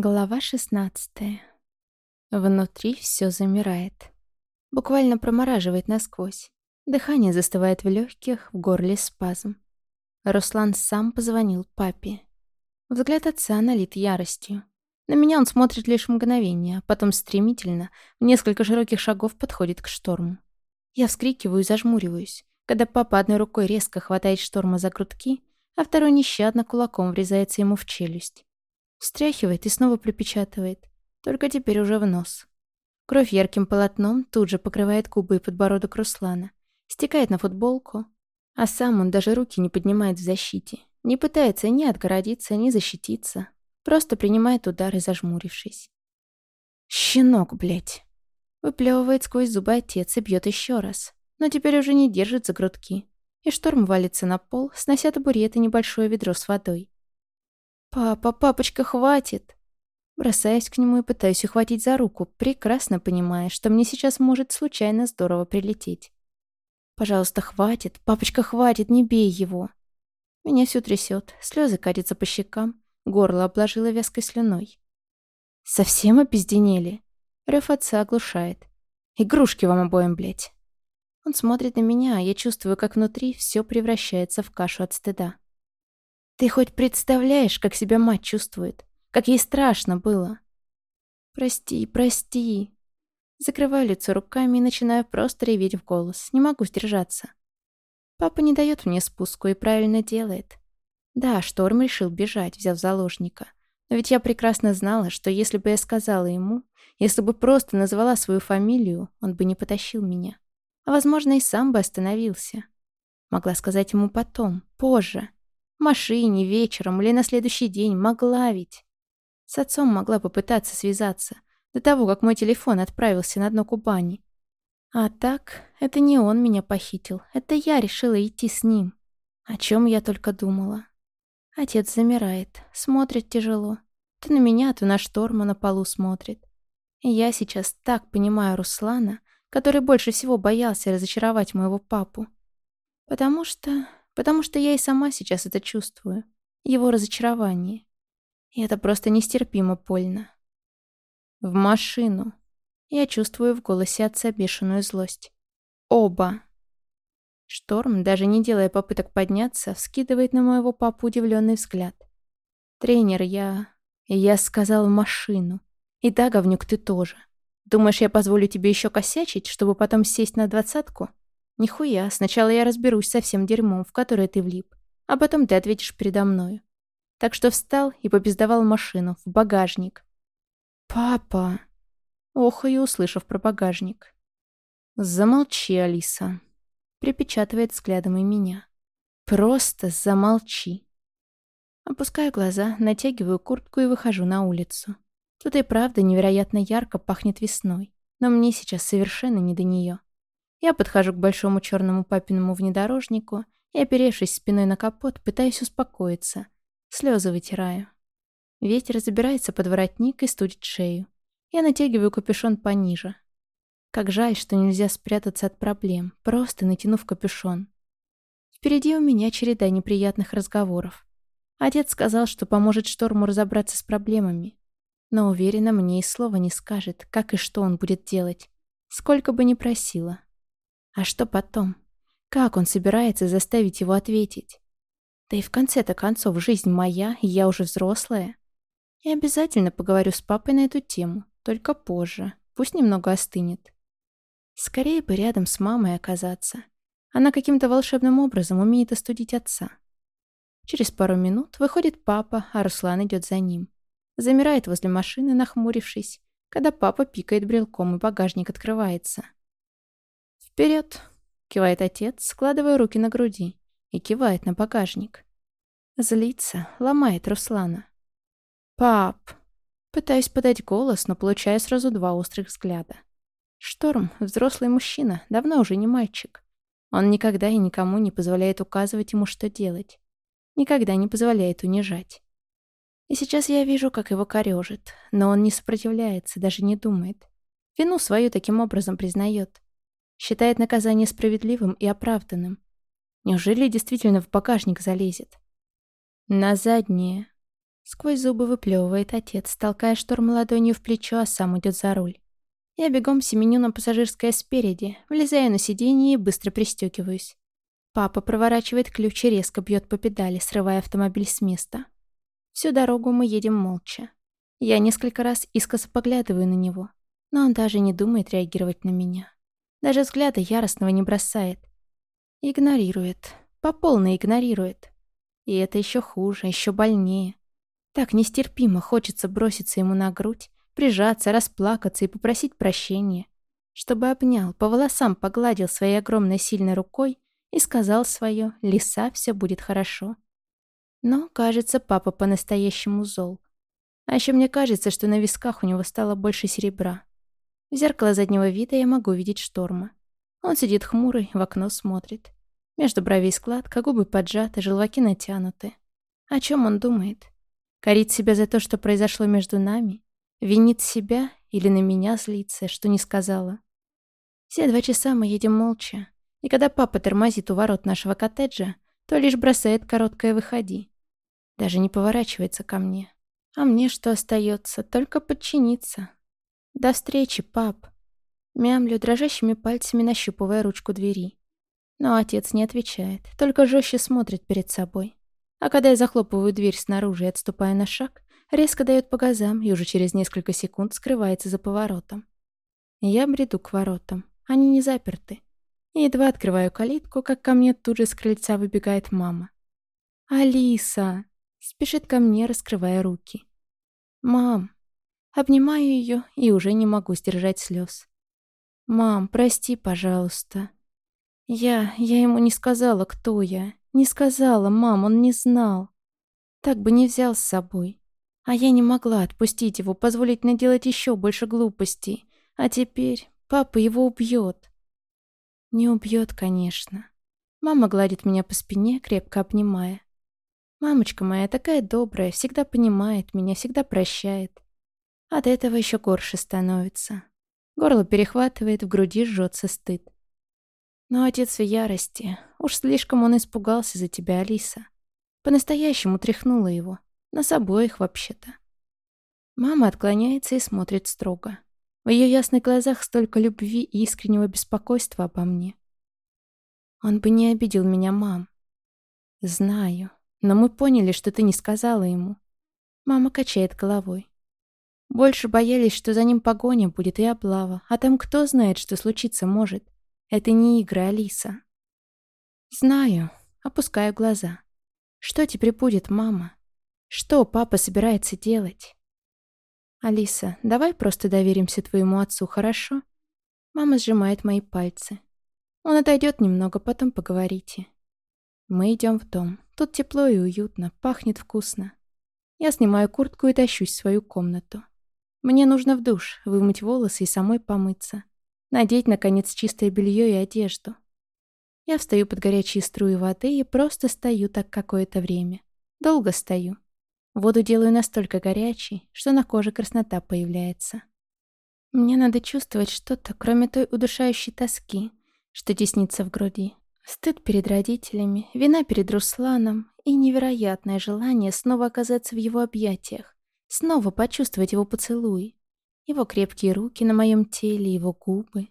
Глава 16. Внутри все замирает. Буквально промораживает насквозь. Дыхание застывает в легких, в горле спазм. Руслан сам позвонил папе. Взгляд отца налит яростью. На меня он смотрит лишь мгновение, а потом стремительно, в несколько широких шагов подходит к шторму. Я вскрикиваю и зажмуриваюсь, когда папа одной рукой резко хватает шторма за грудки, а второй нещадно кулаком врезается ему в челюсть. Встряхивает и снова припечатывает. Только теперь уже в нос. Кровь ярким полотном тут же покрывает губы и подбородок Руслана. Стекает на футболку. А сам он даже руки не поднимает в защите. Не пытается ни отгородиться, ни защититься. Просто принимает удары, зажмурившись. «Щенок, блядь!» Выплевывает сквозь зубы отец и бьет еще раз. Но теперь уже не держит за грудки. И шторм валится на пол, снося табурет и небольшое ведро с водой. «Папа, папочка, хватит!» Бросаюсь к нему и пытаюсь ухватить за руку, прекрасно понимая, что мне сейчас может случайно здорово прилететь. «Пожалуйста, хватит! Папочка, хватит! Не бей его!» Меня все трясет, слезы катятся по щекам, горло обложило вязкой слюной. «Совсем опизденели?» Рев отца оглушает. «Игрушки вам обоим, блядь!» Он смотрит на меня, а я чувствую, как внутри все превращается в кашу от стыда. Ты хоть представляешь, как себя мать чувствует? Как ей страшно было? Прости, прости. Закрываю лицо руками и начинаю просто реветь в голос. Не могу сдержаться. Папа не дает мне спуску и правильно делает. Да, Шторм решил бежать, взяв заложника. Но ведь я прекрасно знала, что если бы я сказала ему, если бы просто назвала свою фамилию, он бы не потащил меня. А, возможно, и сам бы остановился. Могла сказать ему потом, позже машине, вечером или на следующий день. Могла ведь. С отцом могла попытаться связаться. До того, как мой телефон отправился на дно Кубани. А так, это не он меня похитил. Это я решила идти с ним. О чем я только думала. Отец замирает, смотрит тяжело. То на меня, то на шторма на полу смотрит. И я сейчас так понимаю Руслана, который больше всего боялся разочаровать моего папу. Потому что Потому что я и сама сейчас это чувствую. Его разочарование. И это просто нестерпимо больно. В машину. Я чувствую в голосе отца бешеную злость. Оба. Шторм, даже не делая попыток подняться, вскидывает на моего папу удивленный взгляд. «Тренер, я... Я сказал машину. И да, говнюк, ты тоже. Думаешь, я позволю тебе еще косячить, чтобы потом сесть на двадцатку?» Нихуя, сначала я разберусь со всем дерьмом, в которое ты влип, а потом ты ответишь передо мною. Так что встал и попиздовал машину, в багажник. «Папа!» Охаю, услышав про багажник. «Замолчи, Алиса!» Припечатывает взглядом и меня. «Просто замолчи!» Опускаю глаза, натягиваю куртку и выхожу на улицу. Тут и правда невероятно ярко пахнет весной, но мне сейчас совершенно не до нее. Я подхожу к большому черному папиному внедорожнику и, оперевшись спиной на капот, пытаюсь успокоиться. Слезы вытираю. Ветер забирается под воротник и студит шею. Я натягиваю капюшон пониже. Как жаль, что нельзя спрятаться от проблем, просто натянув капюшон. Впереди у меня череда неприятных разговоров. Отец сказал, что поможет Шторму разобраться с проблемами. Но уверена, мне и слова не скажет, как и что он будет делать. Сколько бы ни просила. А что потом? Как он собирается заставить его ответить? Да и в конце-то концов жизнь моя, и я уже взрослая. Я обязательно поговорю с папой на эту тему, только позже. Пусть немного остынет. Скорее бы рядом с мамой оказаться. Она каким-то волшебным образом умеет остудить отца. Через пару минут выходит папа, а Руслан идет за ним. Замирает возле машины, нахмурившись, когда папа пикает брелком и багажник открывается. «Вперед!» — кивает отец, складывая руки на груди, и кивает на багажник. Злится, ломает Руслана. «Пап!» Пытаюсь подать голос, но получаю сразу два острых взгляда. Шторм — взрослый мужчина, давно уже не мальчик. Он никогда и никому не позволяет указывать ему, что делать. Никогда не позволяет унижать. И сейчас я вижу, как его корежит, но он не сопротивляется, даже не думает. Вину свою таким образом признает. Считает наказание справедливым и оправданным. Неужели действительно в багажник залезет? На заднее. Сквозь зубы выплевывает отец, толкая шторм ладонью в плечо, а сам идет за руль. Я бегом семеню на пассажирское спереди, влезаю на сиденье и быстро пристегиваюсь. Папа проворачивает ключ и резко бьет по педали, срывая автомобиль с места. Всю дорогу мы едем молча. Я несколько раз искоса поглядываю на него, но он даже не думает реагировать на меня. Даже взгляда яростного не бросает. Игнорирует. По полной игнорирует. И это еще хуже, еще больнее. Так нестерпимо хочется броситься ему на грудь прижаться, расплакаться и попросить прощения, чтобы обнял, по волосам погладил своей огромной сильной рукой и сказал свое «Лиса, все будет хорошо». Но, кажется, папа по-настоящему зол. А еще мне кажется, что на висках у него стало больше серебра. В зеркало заднего вида я могу видеть шторма. Он сидит хмурый, в окно смотрит. Между бровей складка, губы поджаты, желваки натянуты. О чем он думает? Корит себя за то, что произошло между нами? Винит себя или на меня злится, что не сказала. Все два часа мы едем молча, и когда папа тормозит у ворот нашего коттеджа, то лишь бросает короткое «выходи». Даже не поворачивается ко мне. А мне что остается? Только подчиниться. До встречи, пап. Мямлю, дрожащими пальцами нащупывая ручку двери. Но отец не отвечает, только жестче смотрит перед собой. А когда я захлопываю дверь снаружи и отступаю на шаг, резко дает по газам и уже через несколько секунд скрывается за поворотом. Я бреду к воротам. Они не заперты. И едва открываю калитку, как ко мне тут же с крыльца выбегает мама. «Алиса!» Спешит ко мне, раскрывая руки. «Мам!» Обнимаю ее и уже не могу сдержать слез. «Мам, прости, пожалуйста». «Я... я ему не сказала, кто я. Не сказала, мам, он не знал. Так бы не взял с собой. А я не могла отпустить его, позволить наделать еще больше глупостей. А теперь папа его убьет. Не убьет, конечно. Мама гладит меня по спине, крепко обнимая. Мамочка моя такая добрая, всегда понимает меня, всегда прощает. От этого еще горше становится. Горло перехватывает, в груди жжется стыд. Но отец в ярости. Уж слишком он испугался за тебя, Алиса. По-настоящему тряхнула его. Нас обоих, вообще-то. Мама отклоняется и смотрит строго. В ее ясных глазах столько любви и искреннего беспокойства обо мне. Он бы не обидел меня, мам. Знаю, но мы поняли, что ты не сказала ему. Мама качает головой. Больше боялись, что за ним погоня будет и облава, а там кто знает, что случиться может. Это не игры, Алиса. Знаю, опускаю глаза. Что теперь будет, мама? Что папа собирается делать? Алиса, давай просто доверимся твоему отцу, хорошо? Мама сжимает мои пальцы. Он отойдет немного, потом поговорите. Мы идем в дом. Тут тепло и уютно, пахнет вкусно. Я снимаю куртку и тащусь в свою комнату. Мне нужно в душ, вымыть волосы и самой помыться. Надеть, наконец, чистое белье и одежду. Я встаю под горячие струи воды и просто стою так какое-то время. Долго стою. Воду делаю настолько горячей, что на коже краснота появляется. Мне надо чувствовать что-то, кроме той удушающей тоски, что теснится в груди. Стыд перед родителями, вина перед Русланом и невероятное желание снова оказаться в его объятиях, снова почувствовать его поцелуй, его крепкие руки на моем теле, его губы.